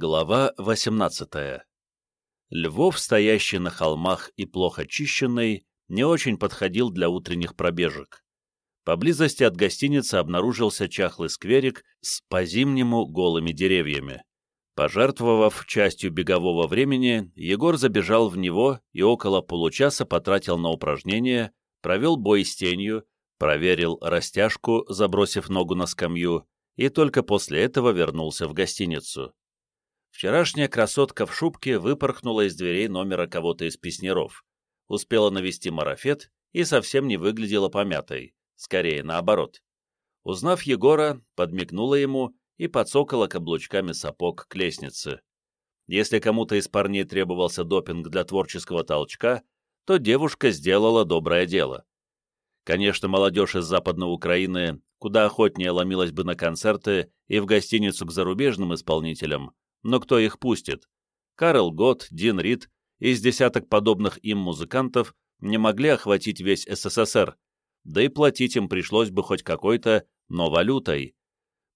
Глава 18 Львов, стоящий на холмах и плохо чищенный, не очень подходил для утренних пробежек. Поблизости от гостиницы обнаружился чахлый скверик с по-зимнему голыми деревьями. Пожертвовав частью бегового времени, Егор забежал в него и около получаса потратил на упражнения, провел бой с тенью, проверил растяжку, забросив ногу на скамью, и только после этого вернулся в гостиницу. Вчерашняя красотка в шубке выпорхнула из дверей номера кого-то из песнеров, успела навести марафет и совсем не выглядела помятой, скорее наоборот. Узнав Егора, подмигнула ему и подсокала каблучками сапог к лестнице. Если кому-то из парней требовался допинг для творческого толчка, то девушка сделала доброе дело. Конечно, молодежь из Западной Украины куда охотнее ломилась бы на концерты и в гостиницу к зарубежным исполнителям, но кто их пустит? Карл Гот, Дин Рид и с десяток подобных им музыкантов не могли охватить весь СССР, да и платить им пришлось бы хоть какой-то, но валютой.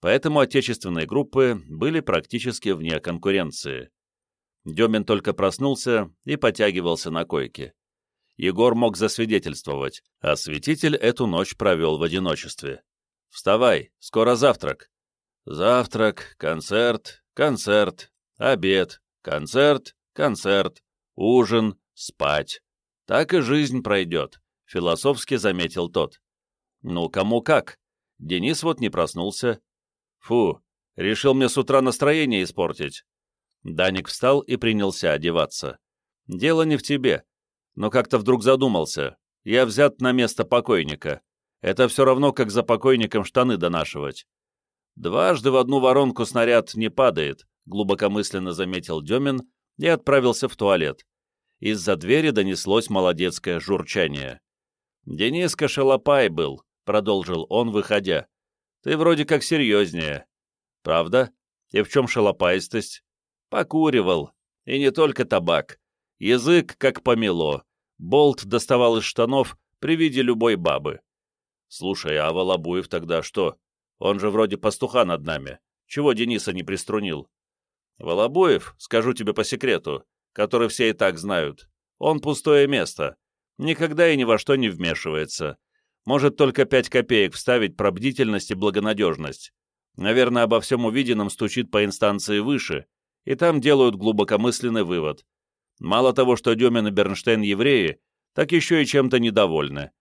Поэтому отечественные группы были практически вне конкуренции. Демин только проснулся и потягивался на койке. Егор мог засвидетельствовать, а святитель эту ночь провел в одиночестве. «Вставай, скоро завтрак». «Завтрак, концерт, концерт, обед, концерт, концерт, ужин, спать. Так и жизнь пройдет, философски заметил тот. Ну, кому как. Денис вот не проснулся. Фу, решил мне с утра настроение испортить. Даник встал и принялся одеваться. Дело не в тебе, но как-то вдруг задумался. Я взят на место покойника. Это все равно, как за покойником штаны донашивать. «Дважды в одну воронку снаряд не падает», — глубокомысленно заметил Демин и отправился в туалет. Из-за двери донеслось молодецкое журчание. «Дениска шалопай был», — продолжил он, выходя. «Ты вроде как серьезнее». «Правда? И в чем шалопайстость?» «Покуривал. И не только табак. Язык как помело. Болт доставал из штанов при виде любой бабы». «Слушай, а Волобуев тогда что, он же вроде пастуха над нами. Чего Дениса не приструнил? Волобоев, скажу тебе по секрету, который все и так знают, он пустое место. Никогда и ни во что не вмешивается. Может только пять копеек вставить про бдительность и благонадежность. Наверное, обо всем увиденном стучит по инстанции выше, и там делают глубокомысленный вывод. Мало того, что Демин и Бернштейн евреи, так еще и чем-то недовольны.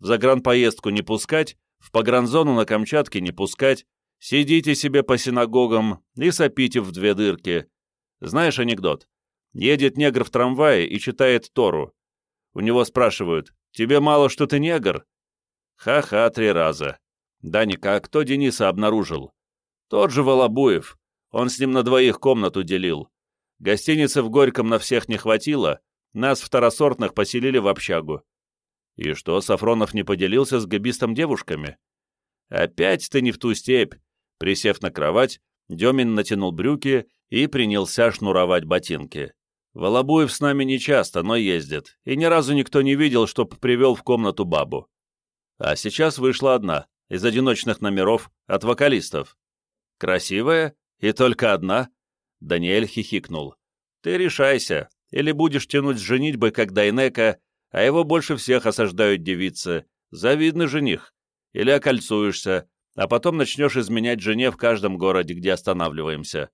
В загранпоездку не пускать, в погранзону на Камчатке не пускать, сидите себе по синагогам и сопите в две дырки. Знаешь анекдот? Едет негр в трамвае и читает Тору. У него спрашивают, тебе мало, что ты негр? Ха-ха, три раза. Даника, а кто Дениса обнаружил? Тот же Волобуев. Он с ним на двоих комнату делил. Гостиницы в Горьком на всех не хватило, нас второсортных поселили в общагу. И что, Сафронов не поделился с габистом девушками? Опять ты не в ту степь. Присев на кровать, Демин натянул брюки и принялся шнуровать ботинки. Волобуев с нами не часто, но ездит, и ни разу никто не видел, чтоб привел в комнату бабу. А сейчас вышла одна, из одиночных номеров, от вокалистов. Красивая? И только одна? Даниэль хихикнул. Ты решайся, или будешь тянуть с женитьбой, как Дайнека, а его больше всех осаждают девицы. Завидный жених. Или окольцуешься, а потом начнешь изменять жене в каждом городе, где останавливаемся.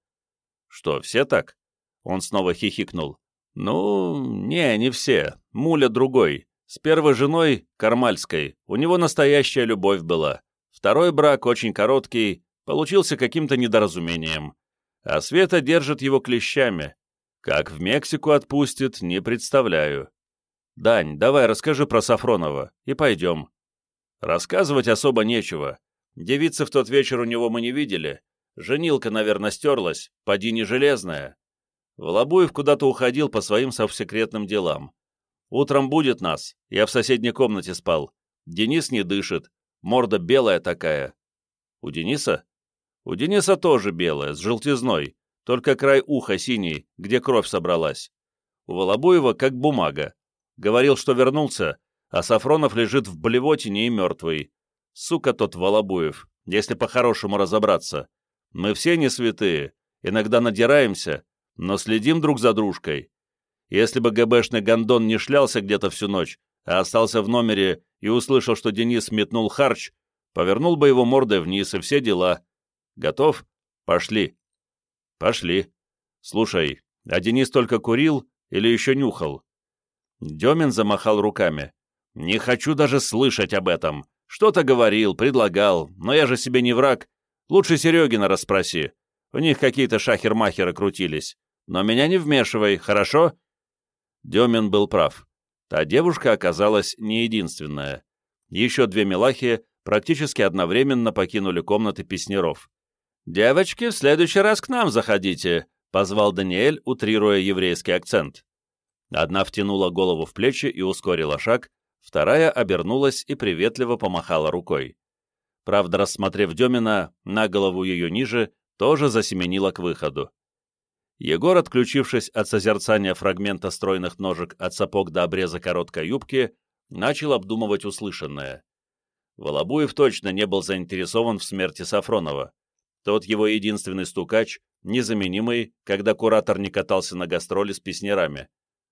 Что, все так? Он снова хихикнул. Ну, не, не все. Муля другой. С первой женой, Кармальской, у него настоящая любовь была. Второй брак, очень короткий, получился каким-то недоразумением. А Света держит его клещами. Как в Мексику отпустит, не представляю. «Дань, давай расскажи про Сафронова, и пойдем». Рассказывать особо нечего. Девицы в тот вечер у него мы не видели. Женилка, наверное, стерлась, поди не железная. Волобуев куда-то уходил по своим совсекретным делам. Утром будет нас, я в соседней комнате спал. Денис не дышит, морда белая такая. У Дениса? У Дениса тоже белая, с желтизной, только край уха синий, где кровь собралась. У Волобуева как бумага, Говорил, что вернулся, а Сафронов лежит в блевотине и мертвый. Сука тот Волобуев, если по-хорошему разобраться. Мы все не святые, иногда надираемся, но следим друг за дружкой. Если бы ГБшный гондон не шлялся где-то всю ночь, а остался в номере и услышал, что Денис метнул харч, повернул бы его мордой вниз и все дела. Готов? Пошли. Пошли. Слушай, а Денис только курил или еще нюхал? Демин замахал руками. Не хочу даже слышать об этом. Что-то говорил, предлагал, но я же себе не враг. Лучше Серегина расспроси. У них какие-то шахер-махеры крутились. Но меня не вмешивай, хорошо?» Демин был прав. Та девушка оказалась не единственная. Еще две милахи практически одновременно покинули комнаты песнеров. «Девочки, в следующий раз к нам заходите», — позвал Даниэль, утрируя еврейский акцент. Одна втянула голову в плечи и ускорила шаг, вторая обернулась и приветливо помахала рукой. Правда, рассмотрев Демина, на голову ее ниже, тоже засеменила к выходу. Егор, отключившись от созерцания фрагмента стройных ножек от сапог до обреза короткой юбки, начал обдумывать услышанное. Волобуев точно не был заинтересован в смерти Сафронова. Тот его единственный стукач, незаменимый, когда куратор не катался на гастроли с песнярами.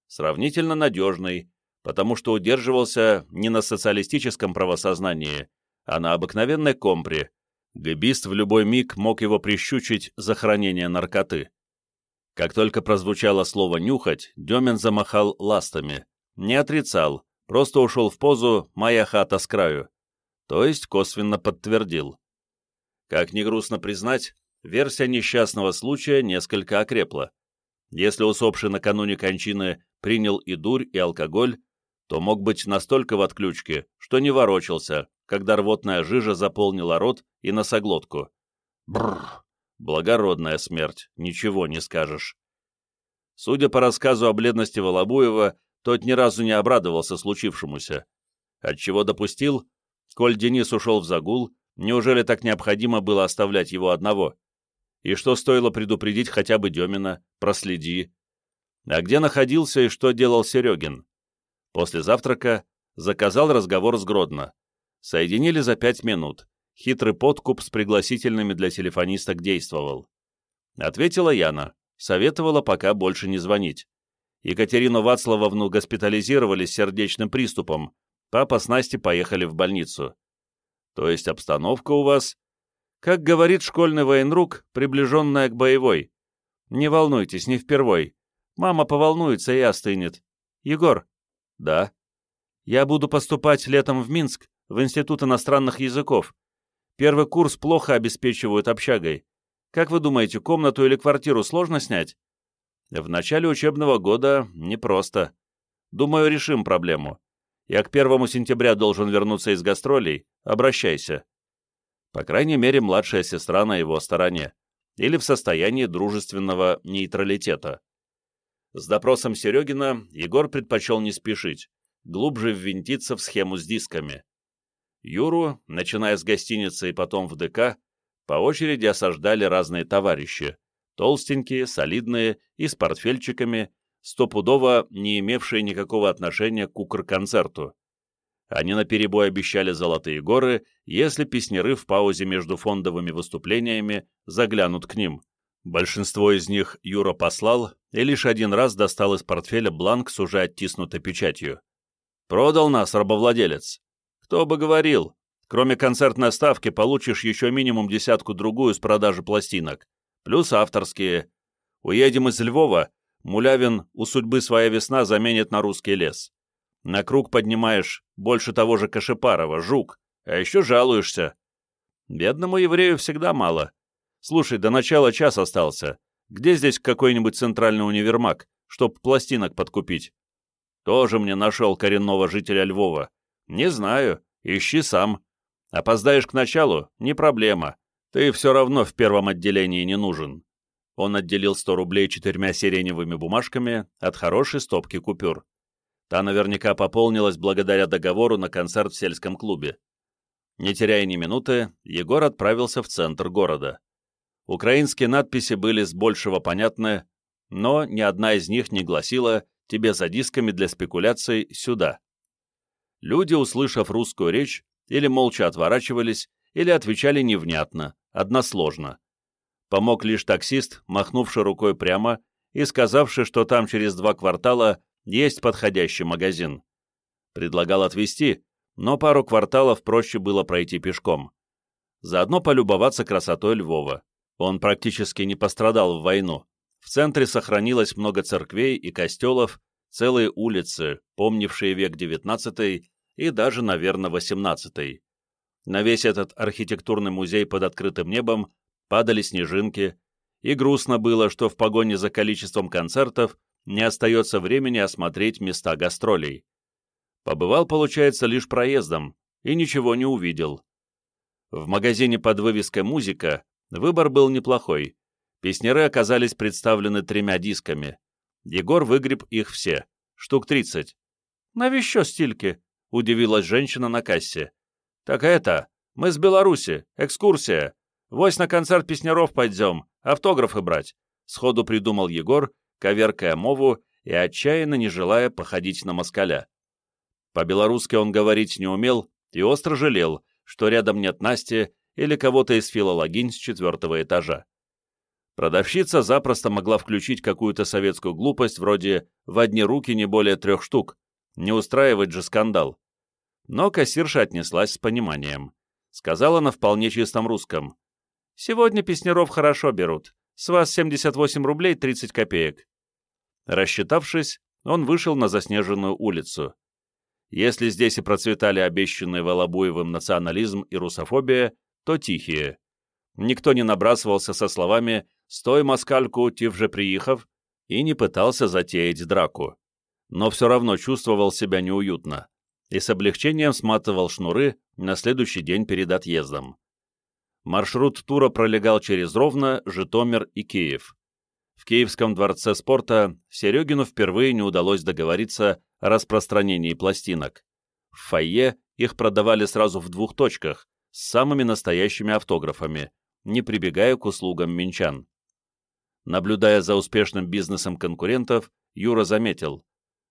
Сравнительно надежный, потому что удерживался не на социалистическом правосознании, а на обыкновенной компре. Гибист в любой миг мог его прищучить за хранение наркоты. Как только прозвучало слово «нюхать», Демин замахал ластами. Не отрицал, просто ушел в позу «моя хата с краю». То есть косвенно подтвердил. Как ни грустно признать, версия несчастного случая несколько окрепла. Если усопший накануне кончины принял и дурь, и алкоголь, то мог быть настолько в отключке, что не ворочался, когда рвотная жижа заполнила рот и носоглотку. Бррр! Благородная смерть, ничего не скажешь. Судя по рассказу о бледности Волобуева, тот ни разу не обрадовался случившемуся. Отчего допустил? Коль Денис ушел в загул, неужели так необходимо было оставлять его одного? И что стоило предупредить хотя бы Демина, проследи? А где находился и что делал Серегин? После завтрака заказал разговор с Гродно. Соединили за пять минут хитрый подкуп с пригласительными для телефонисток действовал. Ответила Яна, советовала пока больше не звонить. Екатерину Вацлавовну госпитализировали с сердечным приступом, папа с Настей поехали в больницу. То есть обстановка у вас, как говорит школьный военрук, приближенная к боевой. Не волнуйтесь, не впервой. Мама поволнуется и остынет. Егор? Да. Я буду поступать летом в Минск, в Институт иностранных языков. Первый курс плохо обеспечивают общагой. Как вы думаете, комнату или квартиру сложно снять? В начале учебного года непросто. Думаю, решим проблему. Я к первому сентября должен вернуться из гастролей. Обращайся. По крайней мере, младшая сестра на его стороне. Или в состоянии дружественного нейтралитета. С допросом Серегина Егор предпочел не спешить, глубже ввинтиться в схему с дисками. Юру, начиная с гостиницы и потом в ДК, по очереди осаждали разные товарищи, толстенькие, солидные и с портфельчиками, стопудово не имевшие никакого отношения к укр-концерту. Они наперебой обещали золотые горы, если песнеры в паузе между фондовыми выступлениями заглянут к ним. Большинство из них Юра послал и лишь один раз достал из портфеля бланк с уже оттиснутой печатью. «Продал нас, рабовладелец. Кто бы говорил, кроме концертной ставки получишь еще минимум десятку-другую с продажи пластинок, плюс авторские. Уедем из Львова, Мулявин «У судьбы своя весна» заменит на русский лес. На круг поднимаешь больше того же Кашипарова, жук, а еще жалуешься. Бедному еврею всегда мало. Слушай, до начала час остался. Где здесь какой-нибудь центральный универмаг, чтоб пластинок подкупить? Тоже мне нашел коренного жителя Львова. «Не знаю. Ищи сам. Опоздаешь к началу — не проблема. Ты все равно в первом отделении не нужен». Он отделил 100 рублей четырьмя сиреневыми бумажками от хорошей стопки купюр. Та наверняка пополнилась благодаря договору на концерт в сельском клубе. Не теряя ни минуты, Егор отправился в центр города. Украинские надписи были с большего понятны, но ни одна из них не гласила «тебе за дисками для спекуляций сюда». Люди, услышав русскую речь, или молча отворачивались, или отвечали невнятно, односложно. Помог лишь таксист, махнувший рукой прямо и сказавший, что там через два квартала есть подходящий магазин. Предлагал отвезти, но пару кварталов проще было пройти пешком. Заодно полюбоваться красотой Львова. Он практически не пострадал в войну. В центре сохранилось много церквей и костелов, целые улицы, помнившие век XIX и даже, наверное, XVIII. На весь этот архитектурный музей под открытым небом падали снежинки, и грустно было, что в погоне за количеством концертов не остается времени осмотреть места гастролей. Побывал, получается, лишь проездом, и ничего не увидел. В магазине под вывеской «Музыка» выбор был неплохой. Песняры оказались представлены тремя дисками. Егор выгреб их все, штук тридцать. «Навещу стильки», — удивилась женщина на кассе. «Так это, мы с Беларуси, экскурсия. Вось на концерт песняров пойдем, автографы брать», — сходу придумал Егор, коверкая мову и отчаянно не желая походить на москаля. По-белорусски он говорить не умел и остро жалел, что рядом нет Насти или кого-то из филологинь с четвертого этажа. Продавщица запросто могла включить какую-то советскую глупость вроде «в одни руки не более трех штук», не устраивать же скандал. Но кассирша отнеслась с пониманием. Сказала на вполне чистом русском. «Сегодня песняров хорошо берут. С вас 78 рублей 30 копеек». Рассчитавшись, он вышел на заснеженную улицу. Если здесь и процветали обещанные Волобуевым национализм и русофобия, то тихие. Никто не набрасывался со словами «Стой, москальку, тив же приехав» и не пытался затеять драку. Но все равно чувствовал себя неуютно и с облегчением сматывал шнуры на следующий день перед отъездом. Маршрут тура пролегал через Ровно, Житомир и Киев. В Киевском дворце спорта Серегину впервые не удалось договориться о распространении пластинок. В фойе их продавали сразу в двух точках, с самыми настоящими автографами, не прибегая к услугам минчан. Наблюдая за успешным бизнесом конкурентов, Юра заметил,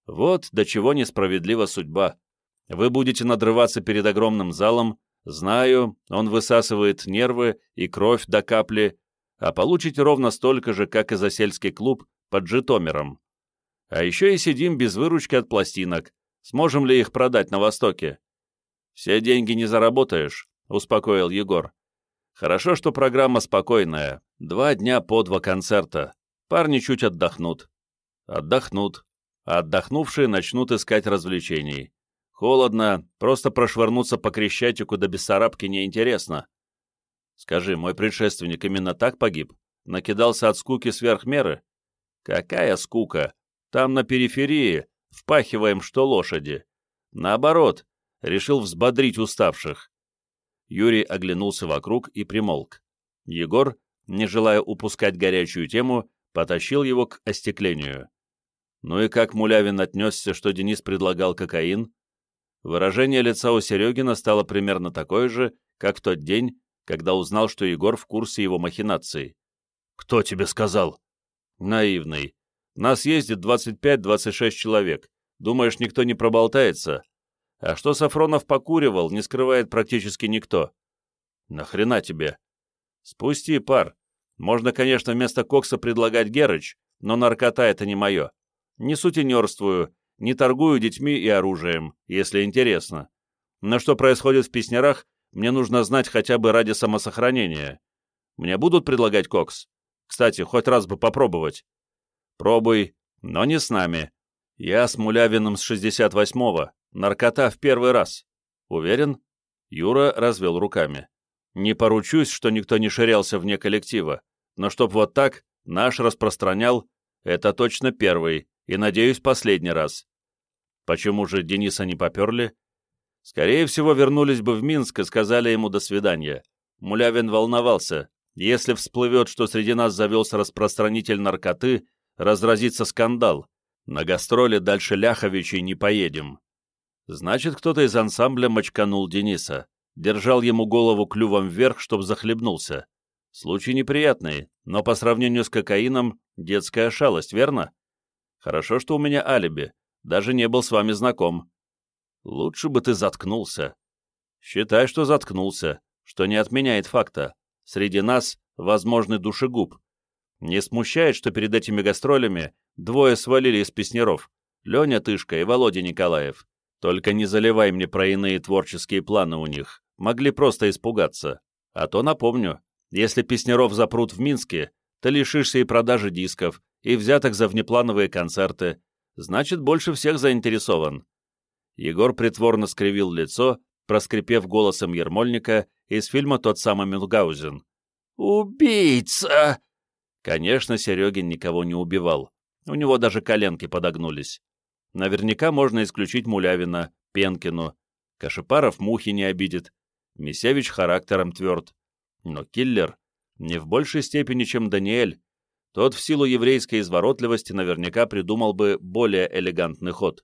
«Вот до чего несправедлива судьба. Вы будете надрываться перед огромным залом, знаю, он высасывает нервы и кровь до капли, а получите ровно столько же, как и за сельский клуб под Житомиром. А еще и сидим без выручки от пластинок. Сможем ли их продать на Востоке? Все деньги не заработаешь, успокоил Егор. Хорошо, что программа спокойная. Два дня по два концерта. Парни чуть отдохнут. Отдохнут. А отдохнувшие начнут искать развлечений. Холодно, просто прошвырнуться по Крещатику до Бессарабки неинтересно. Скажи, мой предшественник именно так погиб? Накидался от скуки сверх меры? Какая скука? Там на периферии впахиваем, что лошади. Наоборот, решил взбодрить уставших. Юрий оглянулся вокруг и примолк. Егор, не желая упускать горячую тему, потащил его к остеклению. Ну и как Мулявин отнесся, что Денис предлагал кокаин? Выражение лица у Серегина стало примерно такое же, как в тот день, когда узнал, что Егор в курсе его махинаций. «Кто тебе сказал?» «Наивный. Нас ездит 25-26 человек. Думаешь, никто не проболтается? А что Сафронов покуривал, не скрывает практически никто. Нахрена тебе? Спусти пар. Можно, конечно, вместо кокса предлагать Герыч, но наркота это не мое. Не сутенерствую, не торгую детьми и оружием, если интересно. Но что происходит в песнярах, мне нужно знать хотя бы ради самосохранения. Мне будут предлагать кокс? Кстати, хоть раз бы попробовать. Пробуй, но не с нами. Я с Мулявиным с 68-го. Наркота в первый раз. Уверен? Юра развел руками. Не поручусь, что никто не ширялся вне коллектива, но чтоб вот так наш распространял, это точно первый и, надеюсь, последний раз. Почему же Дениса не поперли? Скорее всего, вернулись бы в Минск и сказали ему «до свидания». Мулявин волновался. Если всплывет, что среди нас завелся распространитель наркоты, разразится скандал. На гастроли дальше Ляховичей не поедем. Значит, кто-то из ансамбля мочканул Дениса. Держал ему голову клювом вверх, чтоб захлебнулся. Случай неприятный, но по сравнению с кокаином детская шалость, верно? Хорошо, что у меня алиби. Даже не был с вами знаком. Лучше бы ты заткнулся. Считай, что заткнулся, что не отменяет факта. Среди нас возможный душегуб. Не смущает, что перед этими гастролями двое свалили из песнеров, Леня Тышка и Володя Николаев. Только не заливай мне про иные творческие планы у них. Могли просто испугаться. А то напомню, если песнеров запрут в Минске, ты лишишься и продажи дисков, и взяток за внеплановые концерты. Значит, больше всех заинтересован. Егор притворно скривил лицо, проскрипев голосом Ермольника из фильма «Тот самый Мюнхгаузен». «Убийца!» Конечно, Серегин никого не убивал. У него даже коленки подогнулись. Наверняка можно исключить Мулявина, Пенкину. Кашипаров мухи не обидит. Мисевич характером тверд. Но киллер не в большей степени, чем Даниэль. Тот в силу еврейской изворотливости наверняка придумал бы более элегантный ход.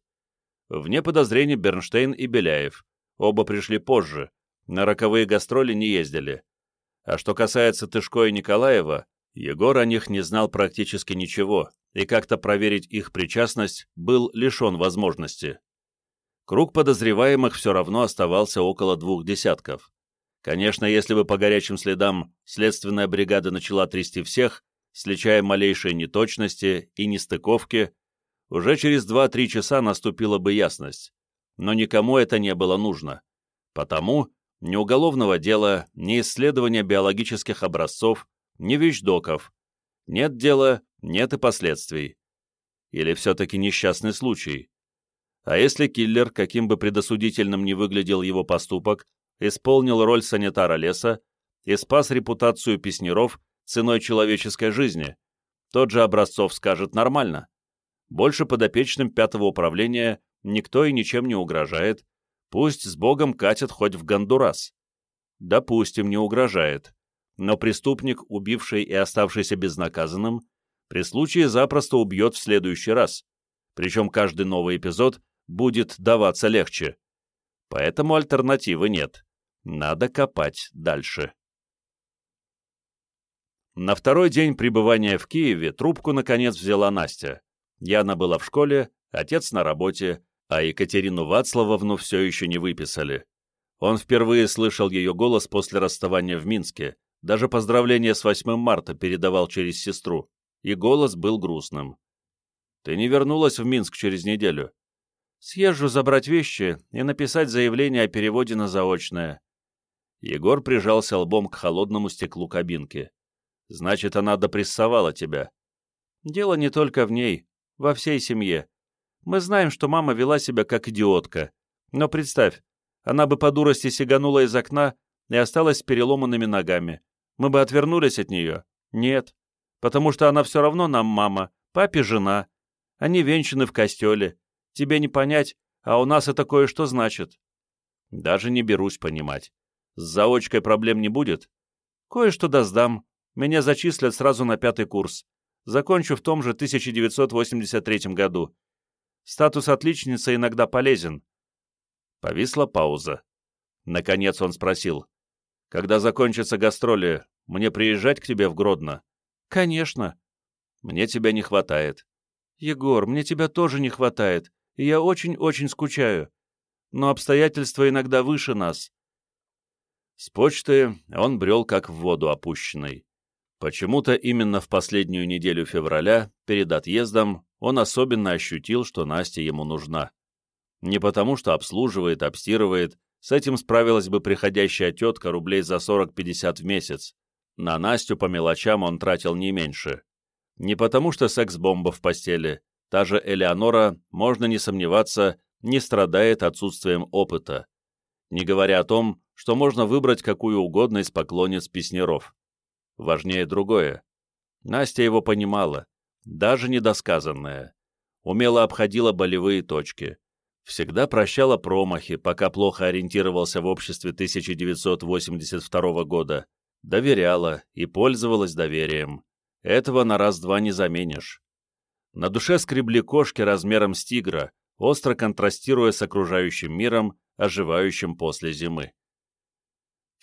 Вне подозрений Бернштейн и Беляев. Оба пришли позже. На роковые гастроли не ездили. А что касается Тышко и Николаева, Егор о них не знал практически ничего, и как-то проверить их причастность был лишен возможности. Круг подозреваемых все равно оставался около двух десятков. Конечно, если бы по горячим следам следственная бригада начала трясти всех, сличая малейшие неточности и нестыковки, уже через 2-3 часа наступила бы ясность. Но никому это не было нужно. Потому ни уголовного дела, ни исследования биологических образцов, ни вещдоков. Нет дела, нет и последствий. Или все-таки несчастный случай. А если киллер, каким бы предосудительным ни выглядел его поступок, исполнил роль санитара леса и спас репутацию песнеров ценой человеческой жизни, тот же Образцов скажет нормально. Больше подопечным пятого управления никто и ничем не угрожает, пусть с Богом катят хоть в Гондурас. Допустим, не угрожает но преступник, убивший и оставшийся безнаказанным, при случае запросто убьет в следующий раз, причем каждый новый эпизод будет даваться легче. Поэтому альтернативы нет. Надо копать дальше. На второй день пребывания в Киеве трубку наконец взяла Настя. Яна была в школе, отец на работе, а Екатерину Вацлавовну все еще не выписали. Он впервые слышал ее голос после расставания в Минске, даже поздравление с 8 марта передавал через сестру, и голос был грустным. «Ты не вернулась в Минск через неделю?» «Съезжу забрать вещи и написать заявление о переводе на заочное». Егор прижался лбом к холодному стеклу кабинки. «Значит, она допрессовала тебя». «Дело не только в ней, во всей семье. Мы знаем, что мама вела себя как идиотка. Но представь, она бы по дурости сиганула из окна и осталась с переломанными ногами мы бы отвернулись от нее? Нет, потому что она все равно нам мама, папе жена. Они венчаны в костеле. Тебе не понять, а у нас это кое-что значит. Даже не берусь понимать. С заочкой проблем не будет? Кое-что да сдам. Меня зачислят сразу на пятый курс. Закончу в том же 1983 году. Статус отличницы иногда полезен. Повисла пауза. Наконец он спросил. Когда закончатся гастроли, мне приезжать к тебе в Гродно? Конечно. Мне тебя не хватает. Егор, мне тебя тоже не хватает, и я очень-очень скучаю. Но обстоятельства иногда выше нас. С почты он брел как в воду опущенный. Почему-то именно в последнюю неделю февраля, перед отъездом, он особенно ощутил, что Настя ему нужна. Не потому, что обслуживает, обстирывает, с этим справилась бы приходящая тетка рублей за 40-50 в месяц. На Настю по мелочам он тратил не меньше. Не потому что секс-бомба в постели. Та же Элеонора, можно не сомневаться, не страдает отсутствием опыта. Не говоря о том, что можно выбрать какую угодно из поклонниц песнеров. Важнее другое. Настя его понимала, даже недосказанное. Умело обходила болевые точки всегда прощала промахи, пока плохо ориентировался в обществе 1982 года, доверяла и пользовалась доверием. Этого на раз-два не заменишь. На душе скребли кошки размером с тигра, остро контрастируя с окружающим миром, оживающим после зимы.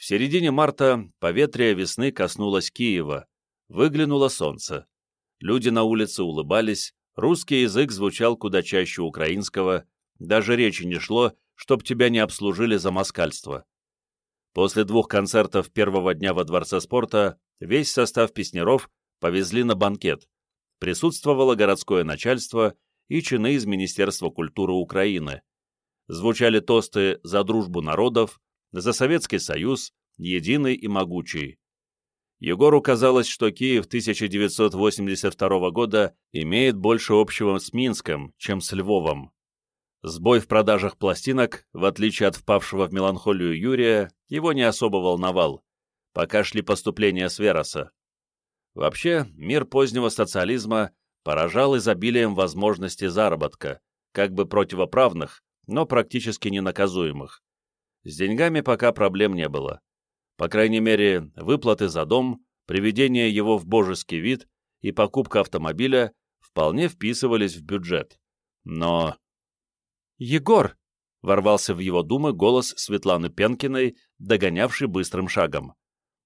В середине марта поветрие весны коснулось Киева, выглянуло солнце. Люди на улице улыбались, русский язык звучал куда чаще украинского, даже речи не шло, чтоб тебя не обслужили за москальство. После двух концертов первого дня во Дворце спорта весь состав песнеров повезли на банкет. Присутствовало городское начальство и чины из Министерства культуры Украины. Звучали тосты за дружбу народов, за Советский Союз, единый и могучий. Егору казалось, что Киев 1982 года имеет больше общего с Минском, чем с Львовом. Сбой в продажах пластинок, в отличие от впавшего в меланхолию Юрия, его не особо волновал, пока шли поступления с Вероса. Вообще, мир позднего социализма поражал изобилием возможностей заработка, как бы противоправных, но практически ненаказуемых. С деньгами пока проблем не было. По крайней мере, выплаты за дом, приведение его в божеский вид и покупка автомобиля вполне вписывались в бюджет. Но «Егор!» — ворвался в его думы голос Светланы Пенкиной, догонявший быстрым шагом.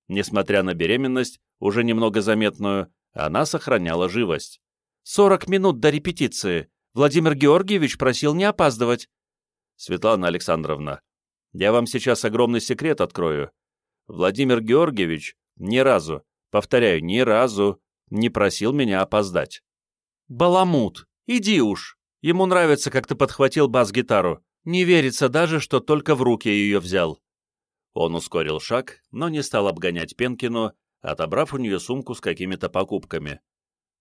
Несмотря на беременность, уже немного заметную, она сохраняла живость. «Сорок минут до репетиции. Владимир Георгиевич просил не опаздывать». «Светлана Александровна, я вам сейчас огромный секрет открою. Владимир Георгиевич ни разу, повторяю, ни разу не просил меня опоздать». «Баламут, иди уж!» Ему нравится, как ты подхватил бас-гитару. Не верится даже, что только в руки ее взял». Он ускорил шаг, но не стал обгонять Пенкину, отобрав у нее сумку с какими-то покупками.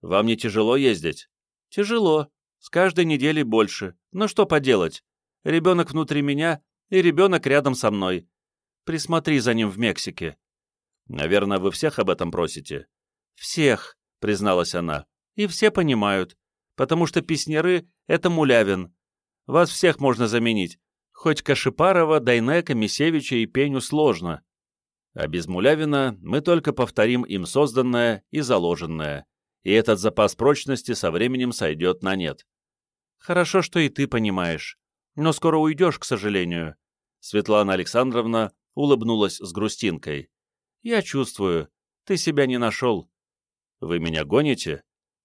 «Вам не тяжело ездить?» «Тяжело. С каждой недели больше. Но что поделать? Ребенок внутри меня и ребенок рядом со мной. Присмотри за ним в Мексике». «Наверное, вы всех об этом просите?» «Всех», — призналась она. «И все понимают потому что песняры — это Мулявин. Вас всех можно заменить. Хоть Кашипарова, Дайнека, Мисевича и Пеню сложно. А без Мулявина мы только повторим им созданное и заложенное, и этот запас прочности со временем сойдет на нет. Хорошо, что и ты понимаешь. Но скоро уйдешь, к сожалению. Светлана Александровна улыбнулась с грустинкой. Я чувствую, ты себя не нашел. Вы меня гоните?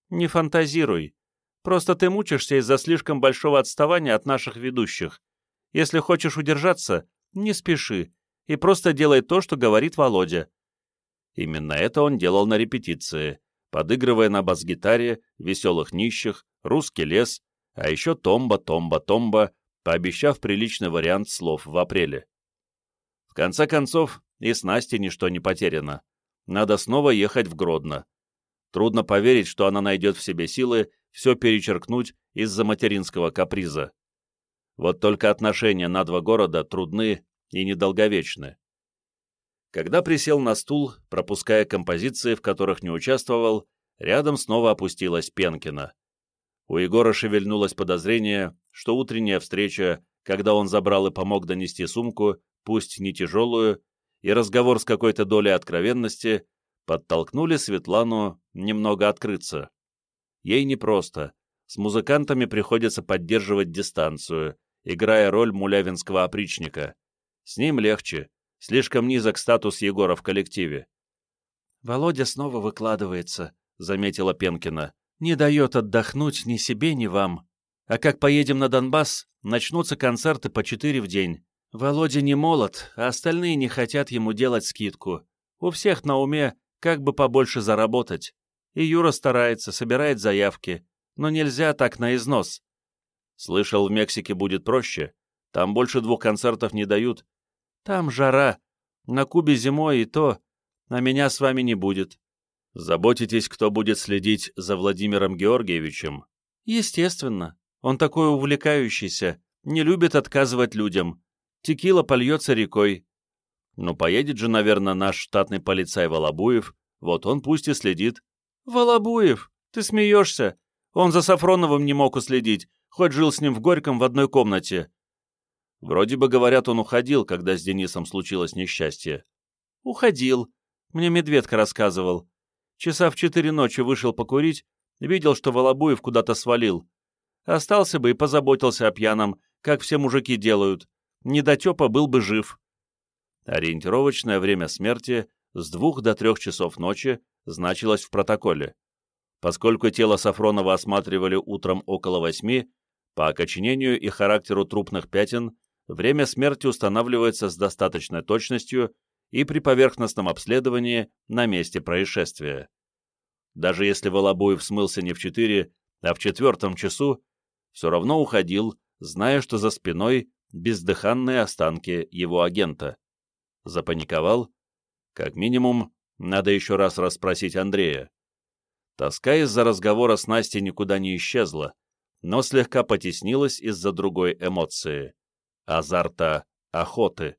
Не фантазируй. Просто ты мучишься из-за слишком большого отставания от наших ведущих. Если хочешь удержаться, не спеши и просто делай то, что говорит Володя». Именно это он делал на репетиции, подыгрывая на бас-гитаре, веселых нищих, русский лес, а еще томба, томба, томба, пообещав приличный вариант слов в апреле. В конце концов, и с Настей ничто не потеряно. Надо снова ехать в Гродно. Трудно поверить, что она найдет в себе силы все перечеркнуть из-за материнского каприза. Вот только отношения на два города трудны и недолговечны. Когда присел на стул, пропуская композиции, в которых не участвовал, рядом снова опустилась Пенкина. У Егора шевельнулось подозрение, что утренняя встреча, когда он забрал и помог донести сумку, пусть не тяжелую, и разговор с какой-то долей откровенности подтолкнули Светлану немного открыться. Ей непросто. С музыкантами приходится поддерживать дистанцию, играя роль мулявинского опричника. С ним легче. Слишком низок статус Егора в коллективе. «Володя снова выкладывается», — заметила Пенкина. «Не дает отдохнуть ни себе, ни вам. А как поедем на Донбасс, начнутся концерты по четыре в день. Володя не молод, а остальные не хотят ему делать скидку. У всех на уме как бы побольше заработать. И Юра старается, собирает заявки, но нельзя так на износ. Слышал, в Мексике будет проще. Там больше двух концертов не дают. Там жара. На Кубе зимой и то. А меня с вами не будет. Заботитесь, кто будет следить за Владимиром Георгиевичем? Естественно. Он такой увлекающийся, не любит отказывать людям. Текила польется рекой. Ну, поедет же, наверное, наш штатный полицай Волобуев. Вот он пусть и следит. «Волобуев, ты смеешься? Он за Сафроновым не мог уследить, хоть жил с ним в Горьком в одной комнате». Вроде бы, говорят, он уходил, когда с Денисом случилось несчастье. «Уходил. Мне Медведка рассказывал. Часа в четыре ночи вышел покурить, видел, что Волобуев куда-то свалил. Остался бы и позаботился о пьяном, как все мужики делают. Недотепа был бы жив». Ориентировочное время смерти с двух до трех часов ночи значилось в протоколе. Поскольку тело Сафронова осматривали утром около восьми, по окоченению и характеру трупных пятен время смерти устанавливается с достаточной точностью и при поверхностном обследовании на месте происшествия. Даже если Волобуев смылся не в 4, а в четвертом часу, все равно уходил, зная, что за спиной бездыханные останки его агента. Запаниковал? Как минимум, надо еще раз расспросить Андрея. Тоска из-за разговора с Настей никуда не исчезла, но слегка потеснилась из-за другой эмоции — азарта охоты.